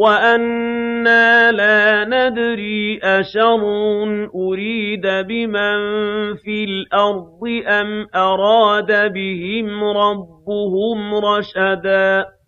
وَأَنَّا لَا نَدْرِي أَشَرٌّ أُرِيدَ بِمَن فِي الْأَرْضِ أَمْ أَرَادَ بِهِمْ رَبُّهُمْ رَشَدًا